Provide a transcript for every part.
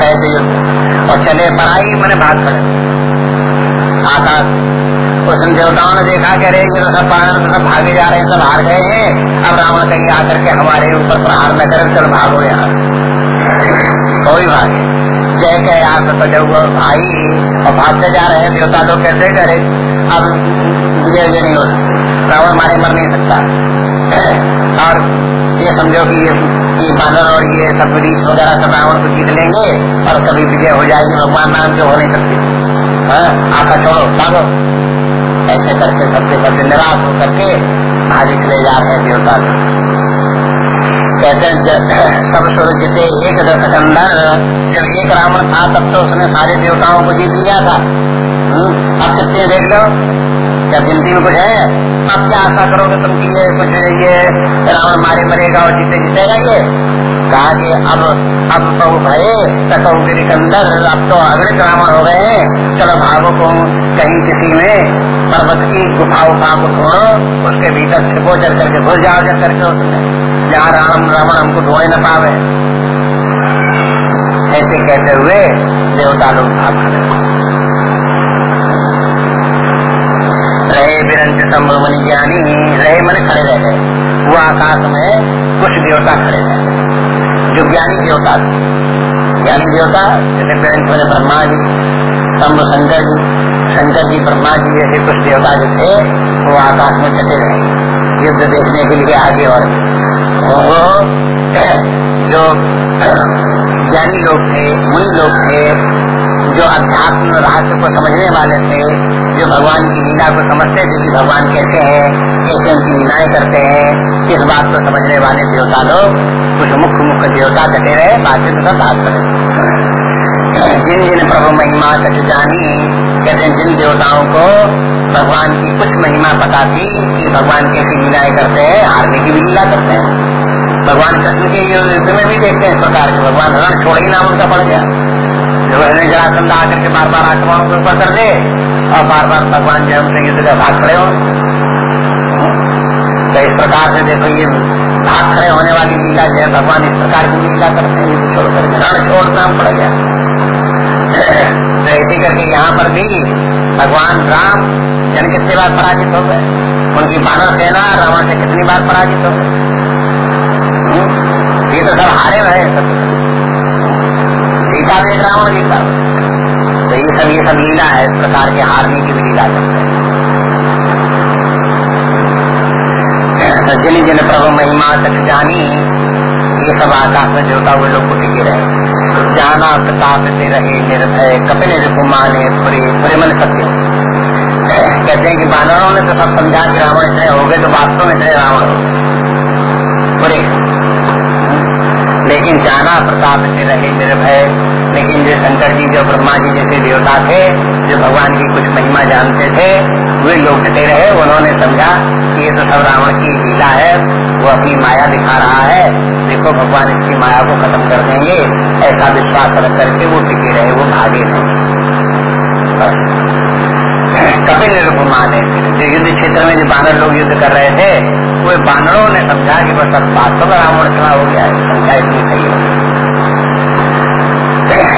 थे युद्ध और चले पढ़ाई मैंने भाग खड़े आकाश उसने देवताओं ने देखा कह रहे ये तो सब तो सब भागे जा रहे हैं, सब हार गए हैं। अब रावण कहीं आकर के हमारे ऊपर प्रहार न करे, चल भागो यहाँ कोई भागे जय कह से तो हुआ भाई और भागते जा रहे हैं, देवता लोग कैसे करे अब विजय विजय नहीं हो सकती। रावण मारे मर नहीं सकता। और ये समझो कि ये ये बानर और ये सब रीस वगैरह सब रावण को जीत लेंगे और कभी विजय हो जाएगी भगवान नाम जो हो नहीं सकती। हाँ, आपका छोड़ो भागो। ऐसे करके सबके सबसे निराश होकर के आज निकले जा रहे देवता। कहते हैं सब सुर जीते एक दस अंदर जब एक रावण था तब तो उसने सारे देवताओं को जीत लिया था। हम्म, अब कितने देख लो क्या गिनती में कुछ है? अब क्या आशा करोगे तुम की ये कुछ ये रावण मारे मरेगा और जीते जीतेगा ये? कहा कि अब अब बहु भये तकऊ गिरिकंदर, अब तो अग्रित रावण हो गए चलो भागो को कहीं किसी में, पर्वत की गुफा उफा को ढूंढो उसके भीतर छिपो चल करके घुस जाओ जल करके उसमें, जहाँ राम, रावण हमको ढूंढे न पावे। ऐसे कहते हुए देवता लोग भाग खड़े रहे, विरंज संभव मन ज्ञानी रहे, मन खड़े रह गए। वो आकाश में कुछ देवता खड़े रहे जो ज्ञानी देवता ज्ञानी देवता, जैसे मेरे ब्रह्मा जी शंभ शंकर जी शंकर जी ब्रह्मा जी जैसे कुछ देवता जो थे, वो आकाश में चले रहे युद्ध देखने के लिए आगे और वो जो ज्ञानी लोग थे, मुनि लोग थे, जो अध्यात्म रहस्य को समझने वाले थे जो भगवान की लीला को समझते थे कि भगवान कैसे हैं, कैसे उनकी लीलाएँ करते हैं इस बात को समझने वाले देवता लोग, कुछ मुख्य मुख्य देवता कटे रहे बाकी तो सब बात करें। जिन जिन प्रभु महिमा कट जानी, कहते जिन देवताओं को भगवान की कुछ महिमा पता थी कि भगवान कैसी लीलाएँ करते हैं हारने की भी लीला करते हैं। भगवान कृष्ण के युद्ध में भी देखते हैं इस प्रकार के, भगवान रण छोड़ ही नाम उनका पड़ गया। है जरासंध आकर के बार बार आक्रमण के ऊपर कर दे। और बार बार भगवान जय से युद्ध का भाग खड़े हो। तो इस प्रकार से देखो ये भाग खड़े होने वाली लीला जो है, भगवान इस प्रकार की लीला करते हैं छोड़ करके रण छोड़ना पड़ गया। तो ऐसे करके यहाँ पर भी भगवान राम जन कितने बार पराजित हो गए? उनकी बानर सेना रावण से कितनी बार पराजित हो गए ये तो सब हारे रहे सब सीता देख रावण जीता तो ये सब ये सब लीला है इस प्रकार के हारने की भी लीला हैं तो जिन जिन प्रभु महिमा तक जानी ये सब आकाश में जोता हुए लोग टिके रहे जाना प्रताप से रहे निर्भय कपिल रिपुमाने पूरे पूरे मन सत्य कहते हैं कि बानरों ने तो सब समझा कि रावण इतने हो गए तो वास्तव में इतने रावण हो पूरे लेकिन जाना प्रताप से रहे निर्भय लेकिन जो शंकर जी, जो ब्रह्मा जी जैसे देवता थे, जो भगवान की कुछ महिमा जानते थे, वे लोग डटे रहे, उन्होंने समझा कि ये तो सब रावण की लीला है, वो अपनी माया दिखा रहा है, देखो भगवान इसकी माया को खत्म कर देंगे, ऐसा विश्वास रख करके वो टिके रहे, वो भागे नहीं। कपिल ने जो युद्ध क्षेत्र में जो बानर लोग युद्ध कर रहे थे, वो बानरों ने समझा कि बस अब वास्तव में रावण चुनाव हो गया है संख्या इतनी सही है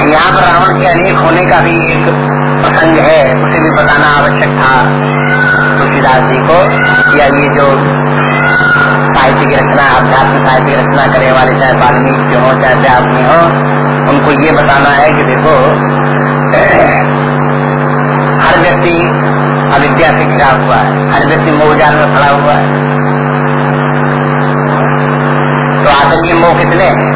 यहाँ पर रावण के अनेक होने का भी एक प्रसंग है, उसे भी बताना आवश्यक था। तुलसीदास जी को या ये जो साहित्य की रचना अध्यात्म साहित्य की रचना करने वाले चाहे वाल्मीकि हो, चाहे आदमी हो, उनको ये बताना है कि देखो, हर व्यक्ति अविद्या से घिरा हुआ है, हर व्यक्ति मोहजाल में खड़ा हुआ है। तो ये मोह कितने हैं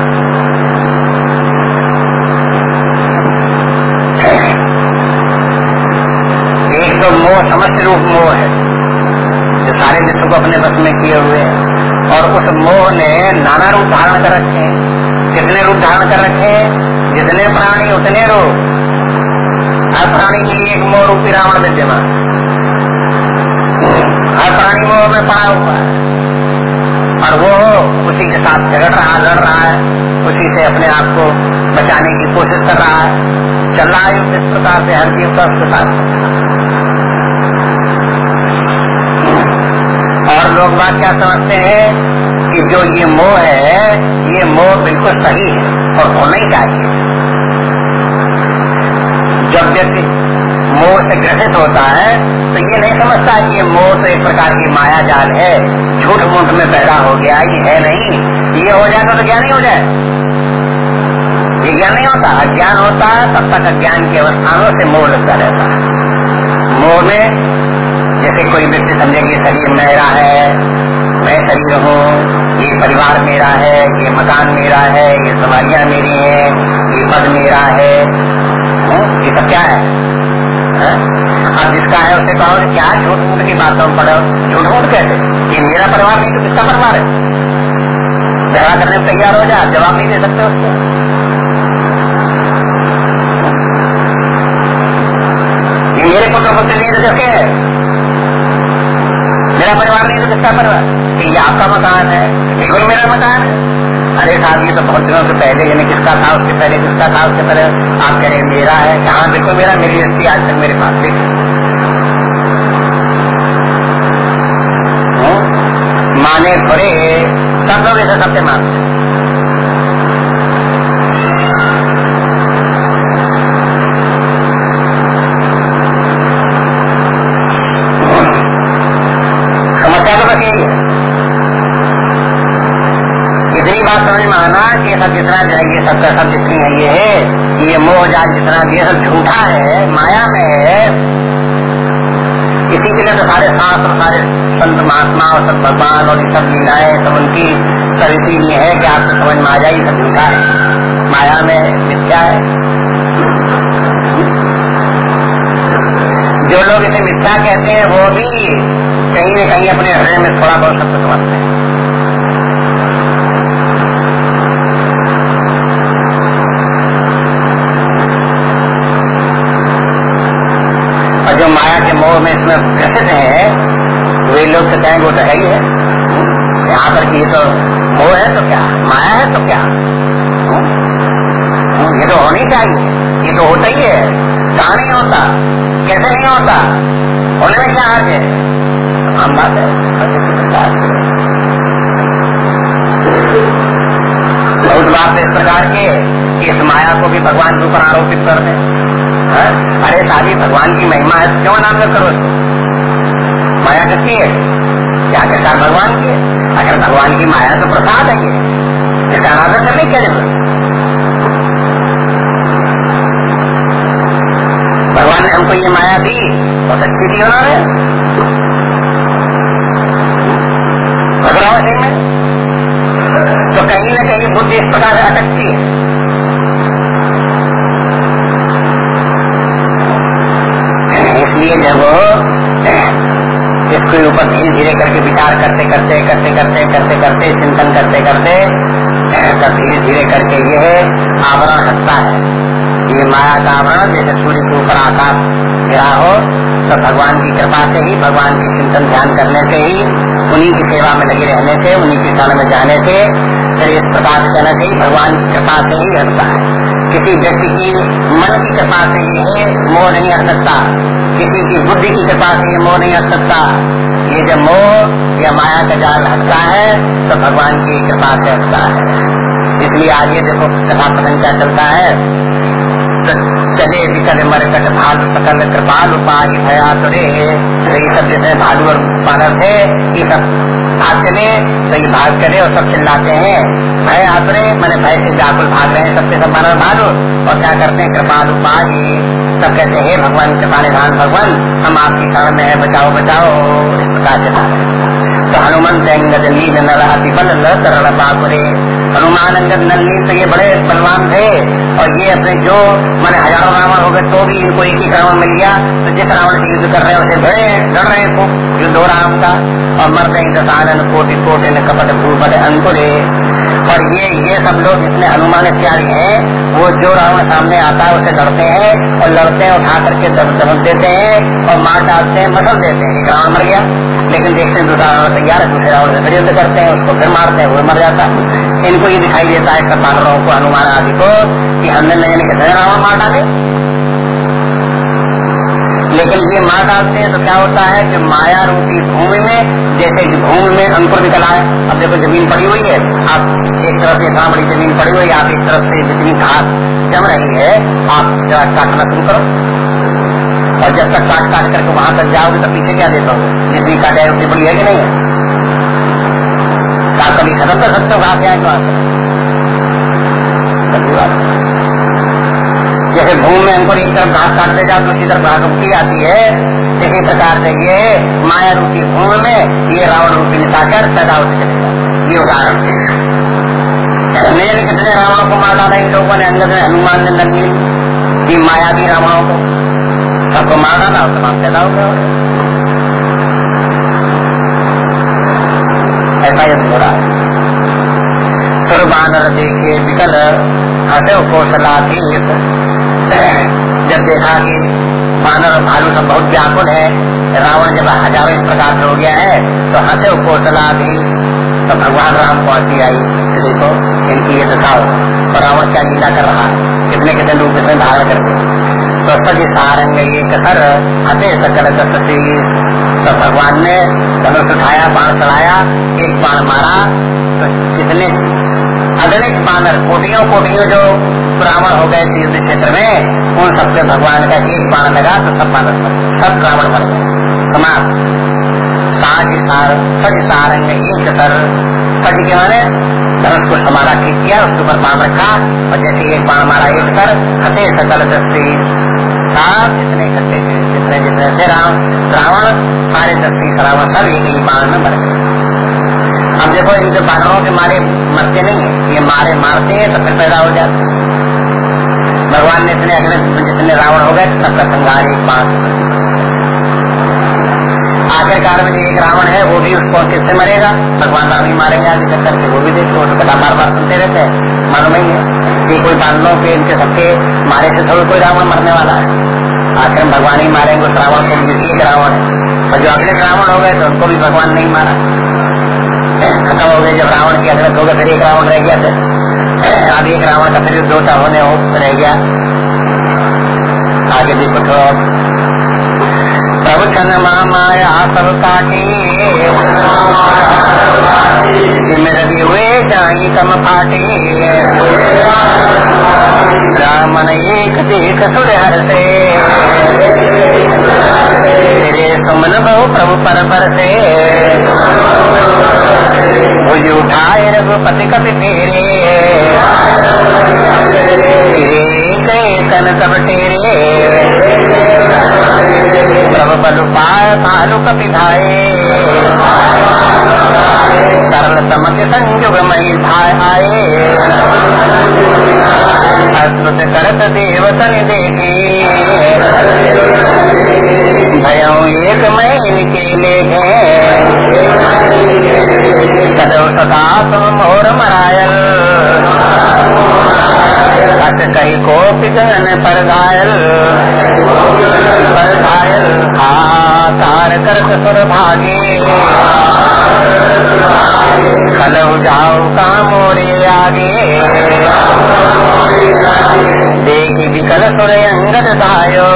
तो मोह समस्त रूप मोह है, जो सारे विश्व को अपने बस में किए हुए हैं। और उस मोह ने नाना रूप धारण कर रखे हैं। कितने रूप धारण कर रखे हैं, जितने प्राणी, उतने रूप। हर प्राणी के लिए एक मोह रूपी रावण विद्यमान। हर प्राणी मोह में पड़ा हुआ है। और वो उसी के साथ झगड़ रहा, लड़ रहा है। उसी से अपने आप को बचाने की कोशिश कर रहा है। चल रहा है इस प्रकार से हर जीव का उसके साथ और लोग बात क्या समझते हैं कि जो ये मोह है, ये मोह बिल्कुल सही है और होना ही चाहिए। जब व्यक्ति मोह से ग्रसित होता है तो ये नहीं समझता कि ये मोह तो एक प्रकार की माया जाल है, झूठ मूठ में पैदा हो गया, ये है नहीं। ये हो जाए तो ज्ञान ही हो जाए। ये ज्ञान नहीं होता। अज्ञान होता है तब तक अज्ञान की अवस्थानों से मोह लगता रहता है। मोह में जैसे कोई व्यक्ति समझे कि शरीर मेरा है, मैं शरीर हूँ, ये परिवार मेरा है, ये मकान मेरा है, ये सवारियाँ मेरी हैं, ये पद मेरा है। ये सब क्या है? अब जिसका है, उसे कहो क्या झूठ मूठ की बातों पढ़ो झूठ मूठ कहते ये मेरा परिवार नहीं तो किसका परिवार है? झगड़ा करने में तैयार हो जाए जवाब नहीं दे सकते उसको। मेरे पुत्र पुत्र नहीं तो है? मेरा किसका परिवार ये आपका मकान है। बिल्कुल मेरा मकान है? अरे साहब ये तो बहुत दिनों से पहले यानी किसका था, उसके पहले किसका था, उसके पहले आप कह रहे मेरा है। हाँ देखो मेरा मेरी रस्ती आज तक मेरे पास देखो माने थोड़े सब लोग ऐसे सबसे मानते समस्या तो बस यही है इतनी बात समझ सब जितना है ये सब जितनी है, ये है ये मोह जाल जितना ये सब झूठा है, माया में है। इसी के लिए तो सारे शास्त्र सारे संत महात्मा और सब भगवान और ये सब लीलाएँ, सब उनकी सब इसीलिए है कि आपको समझ में आ जाए सब झूठा है। माया में मिथ्या है। जो लोग इसे मिथ्या कहते हैं, वो भी कहीं न कहीं अपने हृदय में थोड़ा बहुत सब समझते हैं। के मोह में इसमें ग्रसित है वे लोग तो कहेंगे, वो तो है ही है। यहाँ पर ये तो मोह है तो क्या? माया है तो क्या? ये तो होनी चाहिए। ये तो होता ही है। कहा नहीं होता? कैसे नहीं होता? होने में क्या हर्ज है? आम बात है। बहुत बात इस प्रकार के इस माया को भी भगवान के ऊपर आरोपित कर दें अरे शादी भगवान की महिमा है, क्यों अनादर करो? माया किसकी है? क्या कहता भगवान की? है अगर भगवान की माया तो प्रसाद है ये इसका अनादर करने क्या ज़रूरत? भगवान ने हमको ये माया दी बहुत अच्छी दी उन्होंने तो कहीं न कहीं बुद्धि इस प्रकार से अटकती है। इसलिए जब इसके ऊपर धीरे धीरे करके विचार करते करते करते करते करते करते, चिंतन करते करते धीरे धीरे करके ये आवरण हटता है। ये माया का आवरण, जैसे सूर्य के ऊपर आकाश गिरा हो तो भगवान की कृपा से ही, भगवान की चिंतन ध्यान करने से ही, उन्हीं की सेवा में लगे रहने से, उन्हीं की शरण में जाने से, फिर इस प्रकार से कहना चाहिए, भगवान की कृपा से ही हटता है। किसी व्यक्ति की मन की कृपा से ये मोह नहीं हट सकता। किसी की बुद्धि की कृपा से ये मोह नहीं हट सकता। ये जब मोह या माया का जाल हटता है तो भगवान की कृपा से हटता है। इसलिए आगे देखो, कथा प्रसंग क्या चलता है? तो चले विकल मरकट भालू सकल कृपाल उपाय भया तुरे। तो ये सब जैसे भालू और बानर थे, ये सब भाग चले तो ये भाग चले और सब चिल्लाते हैं। भय आतरे, मैंने भय से जाकुल भाग रहे हैं सबसे सब बानर भागो और क्या करते हैं? कृपाल उपाय सब कहते हैं भगवान कृपा निधान भगवान, हम आपकी शरण में है, बचाओ बचाओ। इस प्रकार चला तो हनुमंत अंगद नील नर अति बल सरल बापुरे हनुमान अंगद नंदी तो ये बड़े बलवान थे, और ये अपने जो मैंने हज़ारों रावण हो गए तो भी इनको एक ही रावण मिल गया। तो जिस रावण से युद्ध कर रहे हैं, उसे बड़े डर रहे युद्ध हो रहा उनका। और मरते ही दसानन कोटि कोटि न कपट भूपट अंकुरे। और ये ये सब लोग जितने हनुमान इत्यादि हैं, वो जो रावण सामने आता है, उसे लड़ते हैं और लड़ते हैं, उठा करके दबक देते हैं और मार डालते हैं, मसल देते हैं। रावण मर गया। लेकिन देखते हैं, दूसरा रावण तैयार है, दूसरे रावण से फिर युद्ध करते हैं, उसको फिर मारते हैं, वो मर जाता इनको ये दिखाई देता है, सब बानरों को, हनुमान आदि को, की हमने नजन जाने कितने रावण मार डाले। ये मार डालते हैं तो क्या होता है कि माया रूपी भूमि में, जैसे कि भूमि में अंकुर निकला आए, अब देखो ज़मीन पड़ी हुई है, आप एक तरफ़ से इतना बड़ी ज़मीन पड़ी हुई है, आप एक तरफ़ से जितनी घास जम रही है, आप जरा काटना शुरू करो। और जब तक काट काट करके वहाँ तक जाओगे तो पीछे क्या देता हो जितनी काट काटे उतनी बड़ी है कि नहीं? है कभी खत्म कर सकते हो, कहा से आए जैसे भूमि में हमको एक तरफ़ घास काटते जाओ दूसरी तरफ़ घास उगती आती है। इसी प्रकार से ये माया रूपी भूमि में ये रावण रूपी निशाकर पैदा होते चलेगा ये उदाहरण मेरे कितने रावणों को मार डाला इन लोगों ने, अंदर हनुमान ने नंदी ये माया भी रावणों को। सबको मार डाला और तमाम पैदा हो गया। ऐसा युद्ध हो रहा है। सुर बानर देखे, विकल हसे कौशला जब देखा कि बानर और भालू सब बहुत व्याकुल है, रावण जब हज़ारों इस प्रकार से हो गया है तो हंसे कौशला भी तो भगवान राम को हँसी आई। कि देखो, इनकी ये दिखाओ और रावण क्या लीला कर रहा कितने कितने रूप इसमें धारण करके तो सज सारंग ये कसर हते सकल तो भगवान ने धनुष उठाया, बाण चढ़ाया, एक बाण मारा। तो कितने अगणित बानर कोटियों कोटियों जो ब्राह्मण हो गए थे युद्ध क्षेत्र में, उन सबसे भगवान का एक बाण लगा तो सब बानर सब ब्राह्मण मर गए। समाप्त साज सार, सज सारंग एक सर, सज के माने धनुष को समारा ठीक किया, उसके ऊपर बाण रखा, और जैसे एक बाण मारा एक सर हते सकल दस्ती जितने इकट्ठे जितने जितने थे राम रावण सारे दस्ती रावण सब एक ही बाण में मर गए। अब देखो इनके बानरों के मारे मरते नहीं है, ये मारे मारते हैं तो फिर पैदा हो जाते भगवान ने इतने अगले जितने रावण हो गए, सबका संहार एक बात आखिरकार में एक रावण है, वो भी उसको किससे मरेगा। भगवान राम ही मारेंगे आगे चक्कर के वो भी देखो तो कथा बार बार सुनते रहते हैं। मालूम ही है कि कोई बानरों के, इनके सबके मारे से थोड़ा कोई रावण मरने वाला है। आखिर भगवान ही मारेंगे उस रावण को एक रावण और जो अगले रावण हो गए तो उनको भी भगवान नहीं मारा। खत्म हो गए जब रावण की अग्रत हो गए फिर एक रावण रह गया अब एक रावण का फिर दो होने हो रह गया। आगे भी कुछ और। प्रभु छन माया सब रवि हुए जाई कम फाटी। रामन एक देख सुर हर से तेरे सुमन बहु प्रभु पर पर से भुज उठाए रघुपति कपि फेरे गए तन सब टेरे प्रभु बल पाय भालु कपि सरल समझ संयुग मई भाई आए अस्तुत करत देवतन देखे भयो एक महीन के ले कदो सदा तुम मोर मरायल अस कही को पिगन पर घायल पर घायल हा तार करत सुर भागे खलऊ जाओ का मोरे आगे देखी विकल सुर अंगद धायो।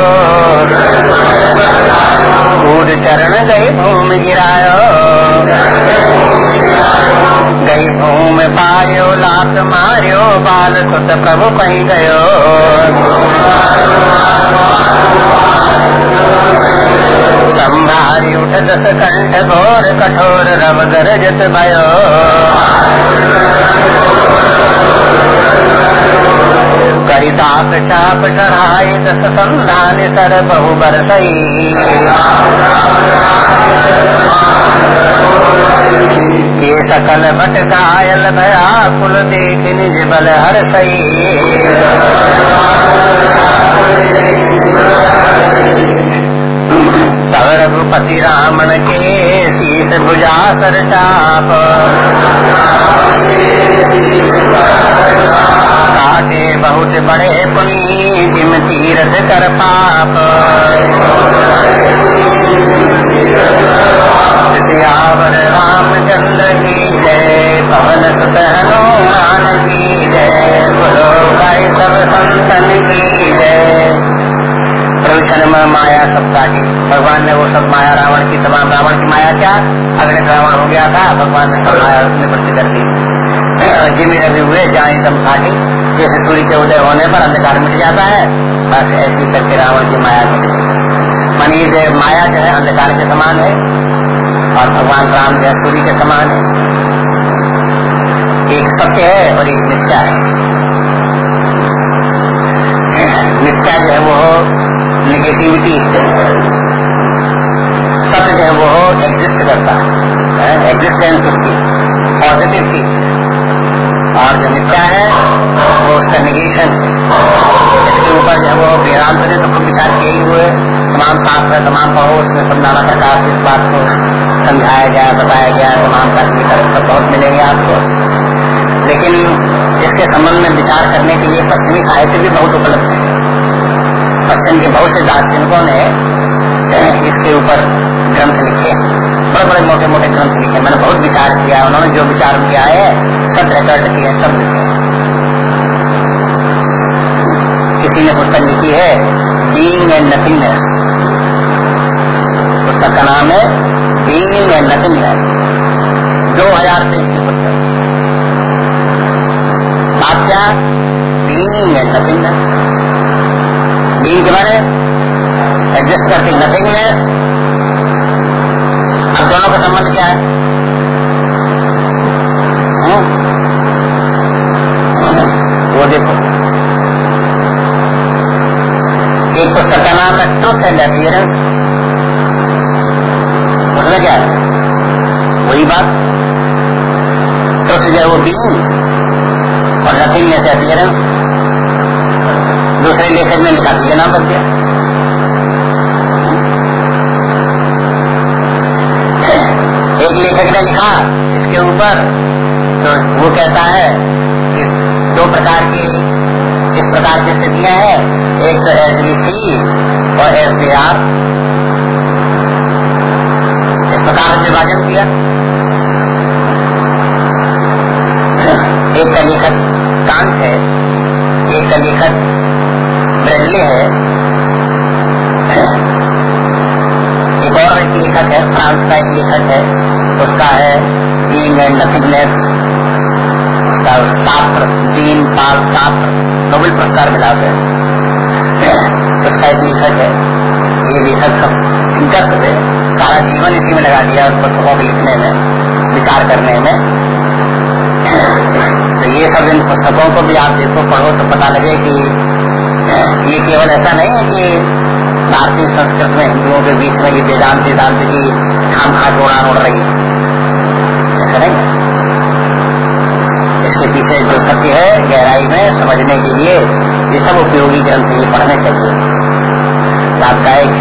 कूद चरण गई भूमि गिरायो। गई भूमि पायो, लात मारियो, बाल सुत प्रभु कही गयो। संभारी उठ दस कंठ घोर, कठोर रव गरजत भयो। करिताप चाप चढ़ाई, दस संधान सर बहु बरसई। ये सकल भट घायल भया कुल देख निज बल हर सही तब रघुपति रामन के शीत भुजा सर चाप काटे बहुत बड़े पुनी जिम तीरथ कर पाप। सियावर रामचंद्र की जय पवन जय भाई सब संतन की जय माया सब काटी भगवान ने वो सब माया रावण की तमाम रावण की माया क्या अगले रावण हो गया था भगवान ने सब माया निवृत्ति कर दी जिमी रवि हुए जाए सब काटी जैसे सूर्य के उदय होने पर अंधकार मिट जाता है बस ऐसी करके रावण की माया मिट गई मानी माया जो है, अंधकार के समान है। और भगवान राम जो है सूर्य के समान है। एक सत्य है और एक मिथ्या है। मिथ्या जो है वो निगेटिविटी सत्य जो है वो एग्जिस्ट करता है। एग्जिस्टेंस उसकी पॉजिटिव थी। और जो मिथ्या है, वो उसका निगेशन इसके ऊपर जो है वो वेदांत ने तो विचार किए हुए तमाम शास्त्र, तमाम पढ़ो उसमें सब नाना प्रकार इस बात को समझाया गया, बताया गया, तमाम तरह का सब बहुत मिलेंगे आपको। लेकिन इसके संबंध में विचार करने के लिए पश्चिमी साहित्य भी बहुत उपलब्ध है। पश्चिम के बहुत से दार्शनिकों ने, इसके ऊपर ग्रंथ लिखे बड़े बड़े मोटे मोटे ग्रंथ लिखे मैंने बहुत विचार किया उन्होंने जो विचार किया है, सब रिकॉर्ड किया सब लिखे किसी ने पुस्तक लिखी है बीइंग एंड नथिंगनेस पुस्तक का नाम है बीइंग एंड नथिंगनेस दो हज़ार तेईस की पुस्तक बात क्या? बीइंग एंड नथिंगनेस बीइंग के बारे एडजस्ट करती नथिंगनेस अब दोनों का संबंध क्या है? हुँ? वो देखो। एक पुस्तक का नाम है ट्रुथ एंड अपियरेंस उसमें क्या है? वही बात। ट्रुथ जो है वो बीइंग और नथिंग से अपियरेंस दूसरे लेखक ने लिखा दिया नाम गया। एक लेखक ने लिखा इसके ऊपर तो वो कहता है कि दो प्रकार की, इस प्रकार की स्थितियाँ हैं। एक तो एस बी सी और एस बी आर इस प्रकार से विभाजन किया। एक का लेखक कांत है, एक का लेखक ब्रेडले है। एक और एक लेखक है, फ्रांस का एक लेखक है, उसका है बीइंग एंड नथिंगनेस उसका शास्त्र दीन पाल शास्त्र नोबेल पुरस्कार मिला है। उसका एक लेखक है, ये लेखक सब दिलचस्प है सारा जीवन इसी में लगा दिया उन पुस्तकों को लिखने में, विचार करने में। तो ये सब इन पुस्तकों को भी आप देखो, पढ़ो तो पता लगे कि ये केवल ऐसा नहीं है कि भारतीय संस्कृत में हिंदुओं के बीच में ये वेदांत वेदांत की खाम खा उड़ान उड़ रही है। ऐसा नहीं इसके पीछे जो सत्य है, गहराई में समझने के लिए ये सब उपयोगी ग्रंथ ये पढ़ने चाहिए लाभदायक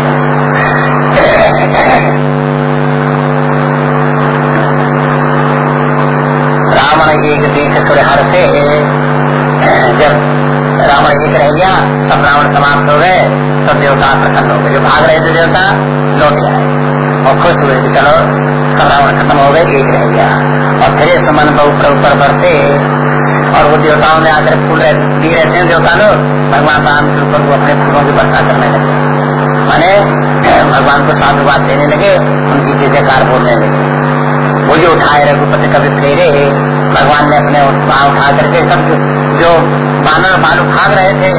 रावण एक देख सुर हर से, जब रावण एक रह गया, सब रावण समाप्त हो गए, सब देवता प्रसन्न हो गए। जो भाग रहे थे देवता, लौट आए। और खुश हुए कि चलो रावण खत्म हो गए, एक रह गया। और फिर समान ऊपर ऊपर बढ़ते, और वो देवताओं ने आकर फूल दिए रहते हैं देवता लोग। भगवान राम के ऊपर वो अपने फूलों की वर्षा करने लगे। माने भगवान को साधुवाद देने लगे, उनकी जय जयकार बोलने लगे। वो जो उठाए रघुपति कभी फेरे, भगवान ने अपने भाव उठा करके सब जो बानर बालू भाग रहे थे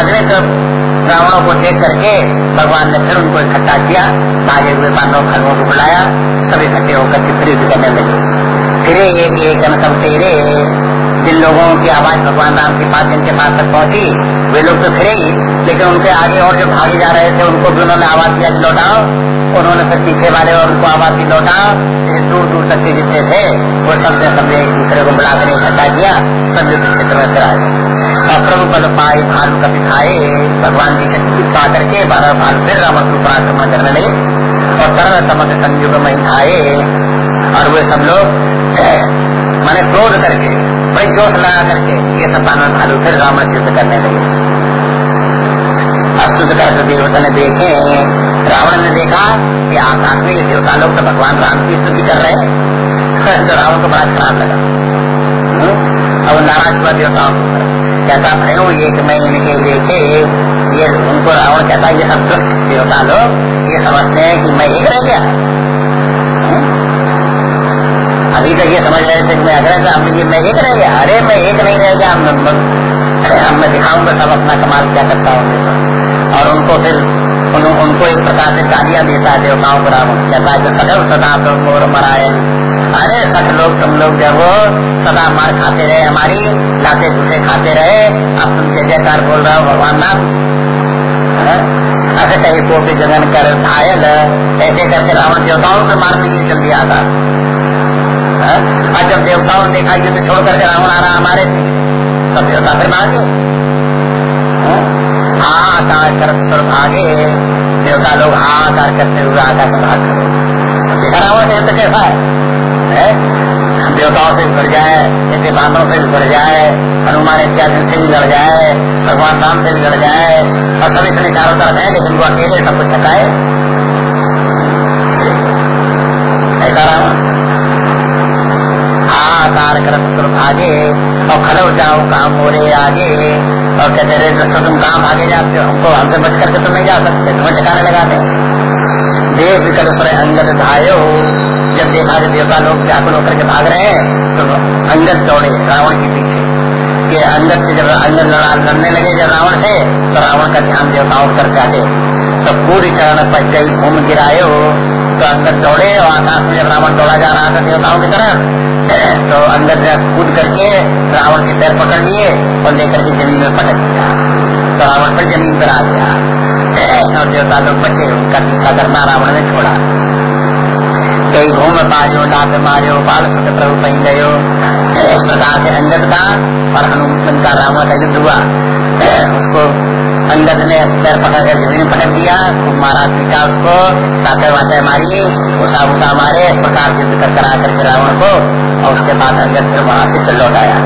अगले सब रावणों को देख करके भगवान ने फिर उनको इकट्ठा किया, भागे हुए बानरों खड़ों को बुलाया, सब इकट्ठे होकर के फिर करने लगे फिर एक एक सब तेरे जिन लोगों की आवाज़ भगवान राम के पास, जिनके पास तक पहुँची वे लोग तो फिरे ही, लेकिन उनके आगे और जो भागे जा रहे थे, उनको भी उन्होंने आवाज़ दिया लौटाओ। उन्होंने फिर पीछे वाले और उनको आवाज़ दी, लौटाओ। दूर दूर तक के जितने थे, वो सबने सब एक दूसरे को बुलाकर इकट्ठा किया सब युद्ध क्षेत्र में फिर आए। प्रभु पद पाए भालू का दिखाए भगवान जी शक्ति पा करके बारह भालू फिर रावण के आक्रमण करने लगे और तरह समझ संयुग में आए, और वे सब लोग, मैंने क्रोध करके बड़ी जोश लगा करके, ये सब बानर भालू फिर रावण युद्ध करने लगे। अस्तुत कर देवता ने देखे। रावण ने देखा कि आकाश में ये देवता लोग तो भगवान राम की स्तुति कर रहे हैं। तो रावण को बड़ा खराब लगा। अब नाराज़ हुआ देवताओं कहता, भयो, एक मैं इनके देखे। ये उनको रावण कहता, ये सब देवता लोग, ये समझते हैं कि मैं एक रह गया। अभी तक ये समझ रहे थे कि मैं अगर अब ये मैं एक रह गया। अरे, मैं एक नहीं रह गया अब मैं दिखाऊँगा, सब अपना कमाल क्या करता हूँ। और उनको फिर उन, उनको एक प्रकार से गालियाँ देता है देवताओं को रावण कहता है सदैव सदा तो मोर मरायन अरे सब लोग तुम लोग जब सदा मार खाते रहे हमारी लाते घुसे खाते रहे अब तुम जय जयकार बोल रहे हो भगवान नाम। ऐसे कहीं को भी जगन कर घायल ऐसे करके रावण देवताओं से मारने के लिए चल दिया था और जब देवताओं ने देखा युद्ध छोड़ करके रावण आ रहा हमारे तब देवता फिर मार हाहाकार कर भागे। देवता लोग हाहाकार करते हुए आकर भाग करो देखा रावण तो कैसा है? देवताओं से लड़ जाए ऐसे बांधों से लड़ जाए, हनुमान इत्यादि से भी लड़ जाए, भगवान राम से भी लड़ जाए, और सब इतने चारों तरफ़ है, लेकिन वो अकेले सब कुछ राम हाकार कर भागे, और खड़ो जाओ, काम मोरे आगे। और कहते रहे दोस्तों तुम कहाँ भागे जाते हो? हमको हमसे बच करके तुम नहीं जा सकते, तुम्हें ठिकाने लगाते देव विकट पर अंगत धायो। जब देखा जब देवता लोग व्याकुल होकर के भाग रहे हैं तो अंगद दौड़े रावण के पीछे। के अंगद से जब अंगद लड़ने लगे, जब रावण से तो रावण का ध्यान देवताओं कर जाते। तो पूरी चरण पच गई घूम गिराए हो तो अंगद दौड़े और आकाश में जब रावण दौड़ा जा रहा था देवताओं की तरफ़ तो अंदर कूद करके रावण के पैर पकड़ लिए और लेकर के ज़मीन में पटक दिया तो रावण पर ज़मीन पर आ गया और देवता लोग बचे उनका पीछा करना रावण ने छोड़ा कई घूम पाजो लाभ मारो बाल सुख प्रभु पही गयो इस प्रकार से अंगद का और हनुमान का रावण का युद्ध हुआ उसको अंगद ने पैर पकड़ कर ज़मीन पटक दिया मारा पीटा उसको। ताते वाते मारी। उषा उषा मारे। इस प्रकार युद्ध कर करा करके रावण को और उसके बाद अंगद फिर वहाँ से लौट आया।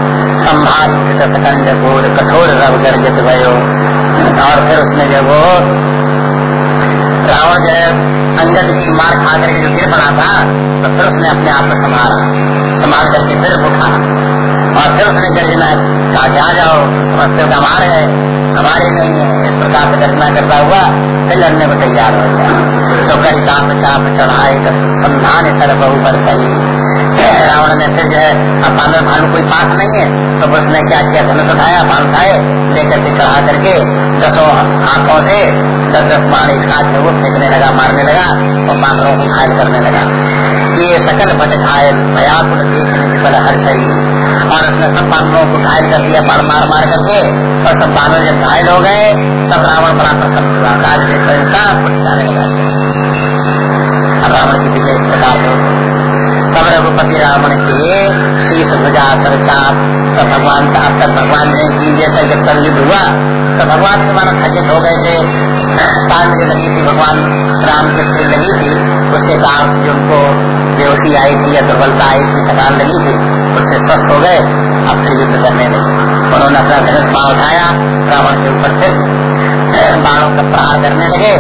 संभाल सकंज कठोर रव गर्जित भयो और फिर उसने जब वो रावण जो अंगद की मार खा करके जो गिर पड़ा था तो फिर उसने अपने आप को संभाला। संभाल करके फिर उठा और फिर उसने गर्जना कहा, जा जाओ। समझते हमारे हमारे नहीं है। इस प्रकार करता हुआ फिर लड़ने को तैयार हो गया। तो कई चाप चाप चढ़ाए संधान तरफ़ बहु पर सही रावण ने फिर जो है, अब बानर भालू कोई पास नहीं है तो उसने क्या किया? धनुष उठाया बाल उठाए, लेकर के चढ़ा करके दसों हाथों से दस दस बार एक साथ जो वो फेंकने लगा, मारने लगा और बानरों को घायल करने लगा। ये सकल बट घायल भयाकुल देखने हर शरीर और उसने सब बानरों को घायल कर दिया मार मार मार करके, और सब बानर जब घायल हो गए, तब रावण बड़ा प्रसन्न हुआ। आज देखो इंसान जाने लगा। रावण की विजय प्रकार तब रघुपति रावण के शीश भुजा सरकार तो भगवान का अब तक भगवान ने की जैसा जब कल युद्ध हुआ तो भगवान के मानो खचित हो गए थे ताल जो लगी थी भगवान राम के सिर लगी थी उसके कारण जो उनको बेहोशी आई थी या दुर्बलता आई थी थकान लगी थी उससे स्वस्थ हो गए अब फिर युद्ध करने लगे उन्होंने अपना धनुष उठाया रावण के ऊपर से बाणों का प्रहार करने लगे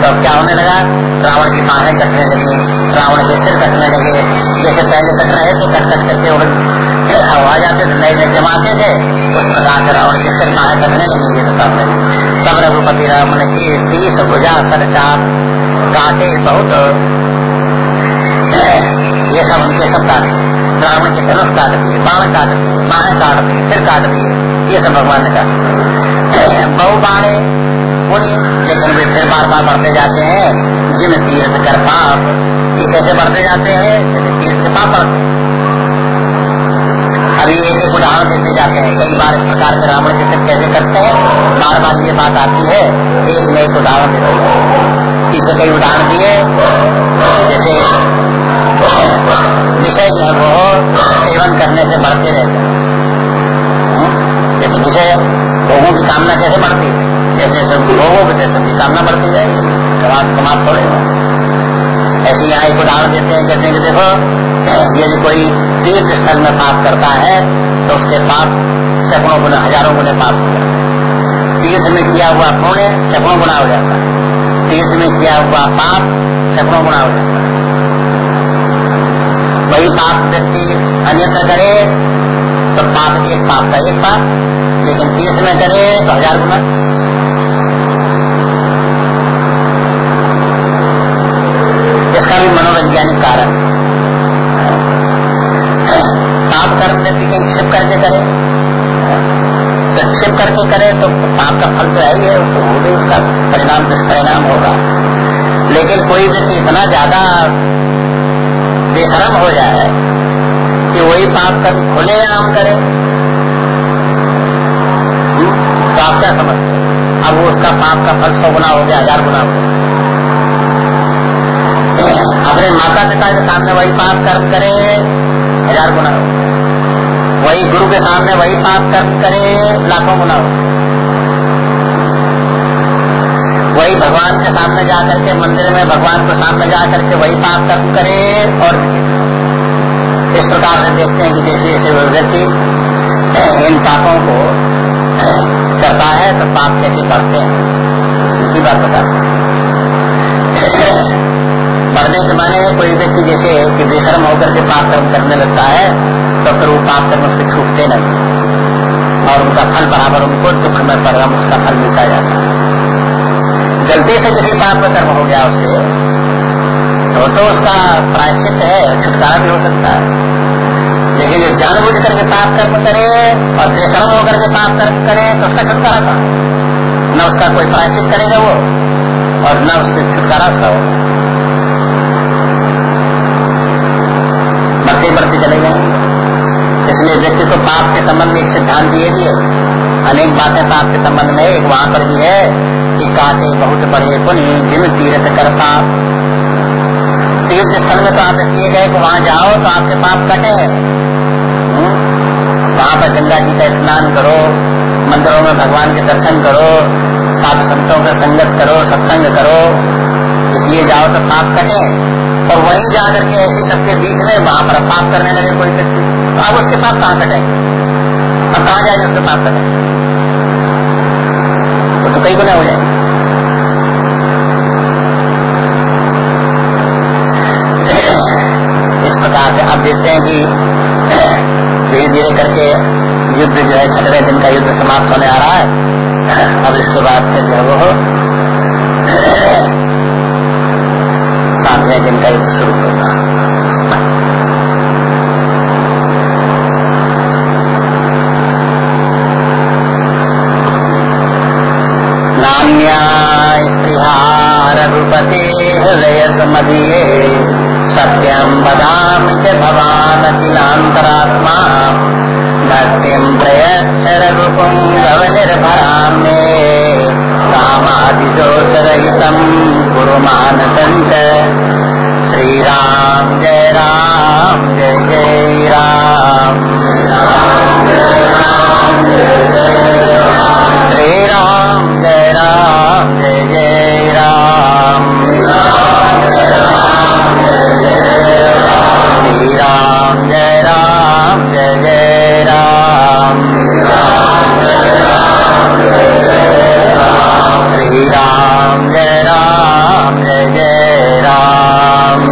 तो क्या होने लगा? रावण की बाहें कटने लगी, रावण के सिर कटने लगे। जैसे पहले कट रहे थे कट कट करके और हवा जाते थे नए नए जमाते थे। उस प्रकार से रावण के सिर बाहें कटने लगी तो सामने तब रघुपति रावण की शीश भुजा, सर चाप काटे बहुत ये सब उनके सब काटे रावण के धनुष काट दिए, बाण काट दिए बाहें काट दिए सिर काट दिए। ये सब भगवान ने काट बहु बाणे पुण्य लेकिन वे फिर बार बार बढ़ते जाते हैं। जिन तीर्थ कर पाप, ये कैसे बढ़ते जाते हैं? जैसे तीर्थ के पाप बढ़ते अभी एक एक उदाहरण देते जाते हैं। कई बार इस प्रकार के रावण सिर्फ़ कैसे करते हैं? बार बार ये बात आती है। एक में एक उदाहरण देते हैं। इससे कई उदाहरण दिए जैसे विषय जो है वो सेवन करने से बढ़ते रहते हैं। जैसे विषय भोगों की कामना कैसे बढ़ती है? जैसे सब भोगों जैसे की कामना बढ़ती जाएगी समाज समाज थोड़े ऐसे यहाँ एक उदाहरण देते हैं, कहते हैं कि देखो, यदि कोई तीर्थ स्थल में पाप करता है तो उसके पाप सैकड़ों गुना, हज़ारों गुने पाप तीर्थ में किया हुआ पुण्य सैकड़ों गुना हो जाता है। तीर्थ में किया हुआ पाप सैकड़ों गुना हो जाता है। वही पाप व्यक्ति अन्यत्र करे तो पाप एक पाप का एक पाप, लेकिन तीर्थ में करे तो हज़ार गुना। मनोवैज्ञानिक कारण। पाप कर्म व्यक्ति कहीं छिप करके करे। तो करके करे तो पाप का फल तो है ही है, उसको उसका परिणाम, दुष्परिणाम होगा। लेकिन कोई व्यक्ति इतना ज़्यादा बेहरम हो जाए कि वही पाप कर खुले आम करे। तो आप क्या समझते अब उसका पाप का फल सौ गुना हो गया, हज़ार गुना हो गया। अपने माता पिता के सामने वही पाप कर्म करे, हज़ार गुना हो। वही गुरु के सामने वही पाप कर्म करे, लाखों गुना हो। वही भगवान के सामने जा करके मंदिर में भगवान के सामने जा करके वही पाप कर्म करे और इस प्रकार से देखते हैं कि जैसे जैसे व्यक्ति इन पापों को करता है तो पाप कैसे बढ़ते हैं। इसी बात बता बढ़ने के माने कोई व्यक्ति जैसे कि बेशरम होकर के पाप कर्म करने लगता है तो फिर वो पाप कर्म उससे छूटते नहीं। और उनका फल बराबर उनको, दुख में परिणाम उसका फल मिलता जाता है। गलती से किसी पाप कर्म हो गया उससे तो तो उसका प्रायश्चित है, छुटकारा भी हो सकता है। लेकिन जो जानबूझ करके पाप कर्म करे और बेशरम होकर के पाप कर्म करे तो उसका छुटकारा था न उसका कोई प्रायश्चित करेगा वो, और न उससे छुटकारा उसका होगा। बढ़ते बढ़ते चले जाएँगे इसलिए व्यक्ति को पाप के संबंध में एक सिद्धांत दिए भी अनेक बातें पाप के संबंध में एक वहाँ पर भी है कि काटे बहुत बड़े पुनि जिन तीर्थ कर पाप तीर्थ स्थल में तो आप इसलिए गए कि वहाँ जाओ तो आपके पाप कटे। हम्म? वहाँ पर गंगा जी का स्नान करो, मंदिरों में भगवान के दर्शन करो, साधु संतों का संगत करो, सत्संग करो। इसलिए जाओ तो पाप कटे। और वहीं जाकर के ऐसे सबके बीच में वहाँ पर पाप करने लगे कोई व्यक्ति। तो अब उसके पाप कहाँ कटे अब कहा जाए उसके पाप कटे वो तो कई गुना हो जाए इस प्रकार से आप देखते हैं कि धीरे धीरे करके युद्ध जो है, छठवें दिन का युद्ध समाप्त होने आ रहा है। अब इसके बाद फिर जो वो सातवें दिन का शुरू होगा। नान्याहारूपते हृदय समधिये सत्यम बदाम च भवान अखिलात्मा भक्तिम प्रयत्न रूपम गव निर्भरा मे कामादिदोषरहितम् गुरुमान संत श्री राम जय राम जय जय राम। श्री राम जय राम जय जय राम। श्री राम जय राम जय जय राम। श्री राम जय राम। जय जय राम।